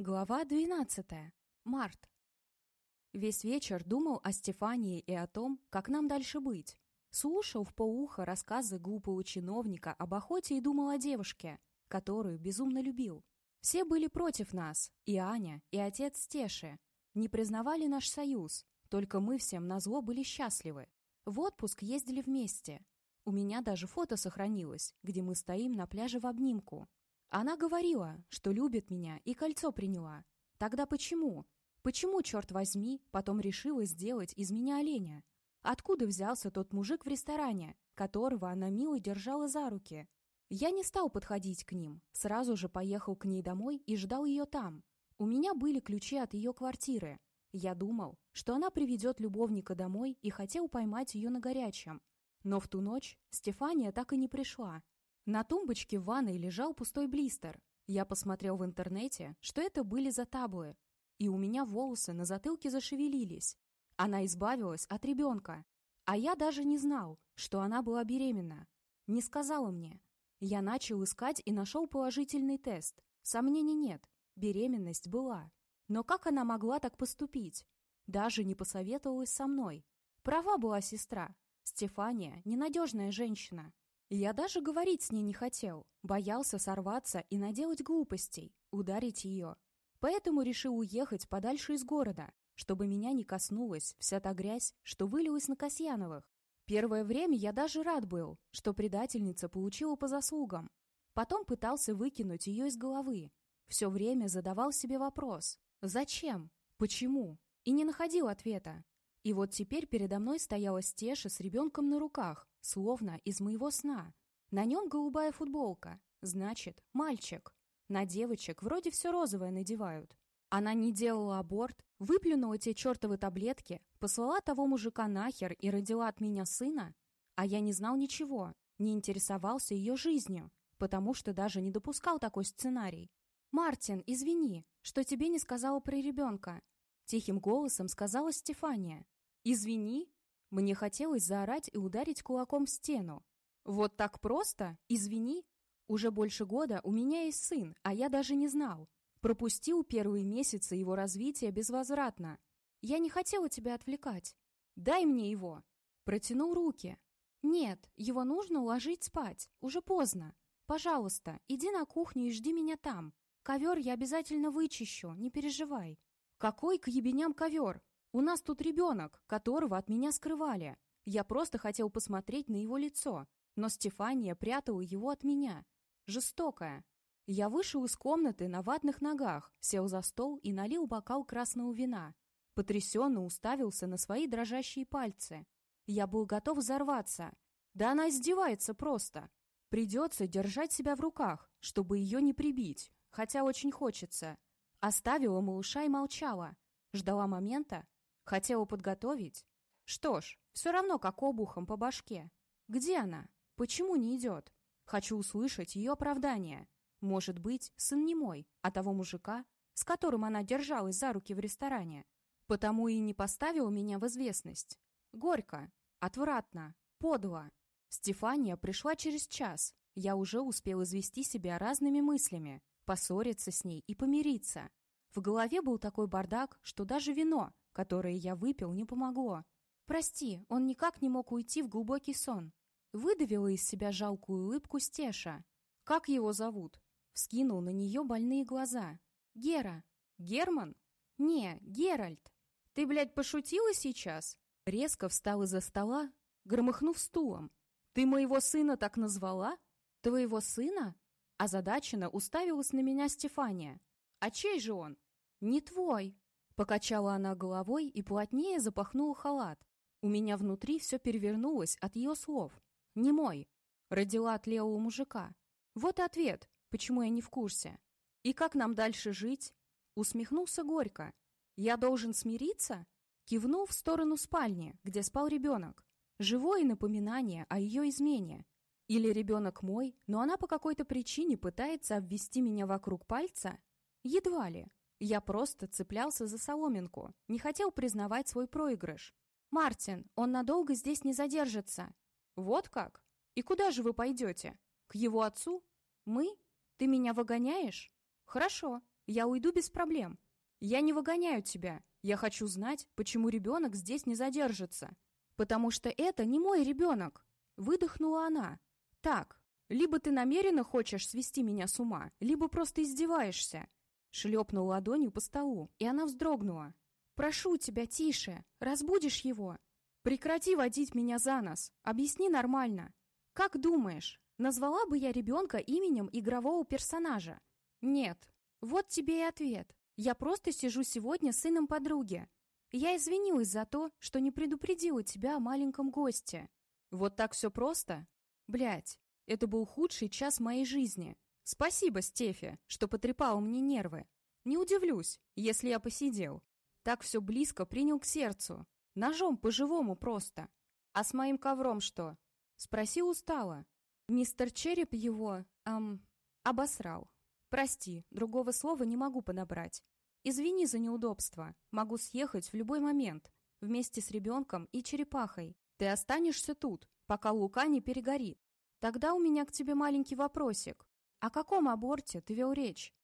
Глава 12. Март. Весь вечер думал о Стефании и о том, как нам дальше быть. Слушал в полуха рассказы глупого чиновника об охоте и думал о девушке, которую безумно любил. Все были против нас, и Аня, и отец Стеши. Не признавали наш союз, только мы всем назло были счастливы. В отпуск ездили вместе. У меня даже фото сохранилось, где мы стоим на пляже в обнимку, она говорила, что любит меня и кольцо приняла. Тогда почему? Почему, черт возьми, потом решила сделать из меня оленя? Откуда взялся тот мужик в ресторане, которого она мило держала за руки? Я не стал подходить к ним, сразу же поехал к ней домой и ждал ее там. У меня были ключи от ее квартиры. Я думал, что она приведет любовника домой и хотел поймать ее на горячем. Но в ту ночь Стефания так и не пришла. На тумбочке в ванной лежал пустой блистер. Я посмотрел в интернете, что это были за таблы. И у меня волосы на затылке зашевелились. Она избавилась от ребенка. А я даже не знал, что она была беременна. Не сказала мне. Я начал искать и нашел положительный тест. Сомнений нет. Беременность была. Но как она могла так поступить? Даже не посоветовалась со мной. Права была сестра. Стефания – ненадежная женщина. Я даже говорить с ней не хотел, боялся сорваться и наделать глупостей, ударить ее. Поэтому решил уехать подальше из города, чтобы меня не коснулась вся та грязь, что вылилась на Касьяновых. Первое время я даже рад был, что предательница получила по заслугам. Потом пытался выкинуть ее из головы. Все время задавал себе вопрос «Зачем? Почему?» и не находил ответа. И вот теперь передо мной стояла Стеша с ребенком на руках, словно из моего сна. На нем голубая футболка, значит, мальчик. На девочек вроде все розовое надевают. Она не делала аборт, выплюнула те чертовы таблетки, послала того мужика нахер и родила от меня сына, а я не знал ничего, не интересовался ее жизнью, потому что даже не допускал такой сценарий. «Мартин, извини, что тебе не сказала про ребенка», — тихим голосом сказала Стефания. «Извини?» Мне хотелось заорать и ударить кулаком в стену. «Вот так просто? Извини?» Уже больше года у меня есть сын, а я даже не знал. Пропустил первые месяцы его развития безвозвратно. Я не хотела тебя отвлекать. Дай мне его. Протянул руки. Нет, его нужно уложить спать. Уже поздно. Пожалуйста, иди на кухню и жди меня там. Ковер я обязательно вычищу, не переживай. Какой к ебеням ковер? У нас тут ребенок, которого от меня скрывали. Я просто хотел посмотреть на его лицо, но Стефания прятала его от меня. Жестокая. Я вышел из комнаты на ватных ногах, сел за стол и налил бокал красного вина. Потрясенно уставился на свои дрожащие пальцы. Я был готов взорваться. Да она издевается просто. Придется держать себя в руках, чтобы ее не прибить, хотя очень хочется. Оставила малыша и молчала. Ждала момента, Хотела подготовить? Что ж, все равно как обухом по башке. Где она? Почему не идет? Хочу услышать ее оправдание. Может быть, сын не мой, а того мужика, с которым она держалась за руки в ресторане. Потому и не поставил меня в известность. Горько, отвратно, подло. Стефания пришла через час. Я уже успел извести себя разными мыслями, поссориться с ней и помириться. В голове был такой бардак, что даже вино, которое я выпил, не помогло. Прости, он никак не мог уйти в глубокий сон. Выдавила из себя жалкую улыбку Стеша. Как его зовут? Вскинул на нее больные глаза. Гера. Герман? Не, Геральт. Ты, блядь, пошутила сейчас? Резко встал из-за стола, громыхнув стулом. Ты моего сына так назвала? Твоего сына? Озадаченно уставилась на меня Стефания. А чей же он? Не твой. Покачала она головой и плотнее запахнула халат. У меня внутри все перевернулось от ее слов. «Не мой». Родила от левого мужика. Вот и ответ, почему я не в курсе. «И как нам дальше жить?» Усмехнулся горько. «Я должен смириться?» Кивнул в сторону спальни, где спал ребенок. Живое напоминание о ее измене. Или ребенок мой, но она по какой-то причине пытается обвести меня вокруг пальца? Едва ли. Я просто цеплялся за соломинку, не хотел признавать свой проигрыш. «Мартин, он надолго здесь не задержится». «Вот как? И куда же вы пойдете? К его отцу? Мы? Ты меня выгоняешь?» «Хорошо, Я уйду без проблем. Я не выгоняю тебя. Я хочу знать, почему ребенок здесь не задержится. Потому что это не мой ребенок. Выдохнула она. Так, либо ты намеренно хочешь свести меня с ума, либо просто издеваешься. Шлепнул ладонью по столу, и она вздрогнула. «Прошу тебя, тише! Разбудишь его! Прекрати водить меня за нос! Объясни нормально! Как думаешь, назвала бы я ребенка именем игрового персонажа? Нет. Вот тебе и ответ. Я просто сижу сегодня с сыном подруги. Я извинилась за то, что не предупредила тебя о маленьком госте. Вот так все просто? Блять, это был худший час моей жизни. Спасибо, Стефи, что потрепал мне нервы. Не удивлюсь, если я посидел. Так все близко принял к сердцу. Ножом по-живому просто. А с моим ковром что? Спроси устало. Мистер Череп его, эм, обосрал. Прости, другого слова не могу подобрать. Извини за неудобство. Могу съехать в любой момент. Вместе с ребенком и черепахой. Ты останешься тут, пока Лука не перегорит. Тогда у меня к тебе маленький вопросик. О каком аборте ты вел речь?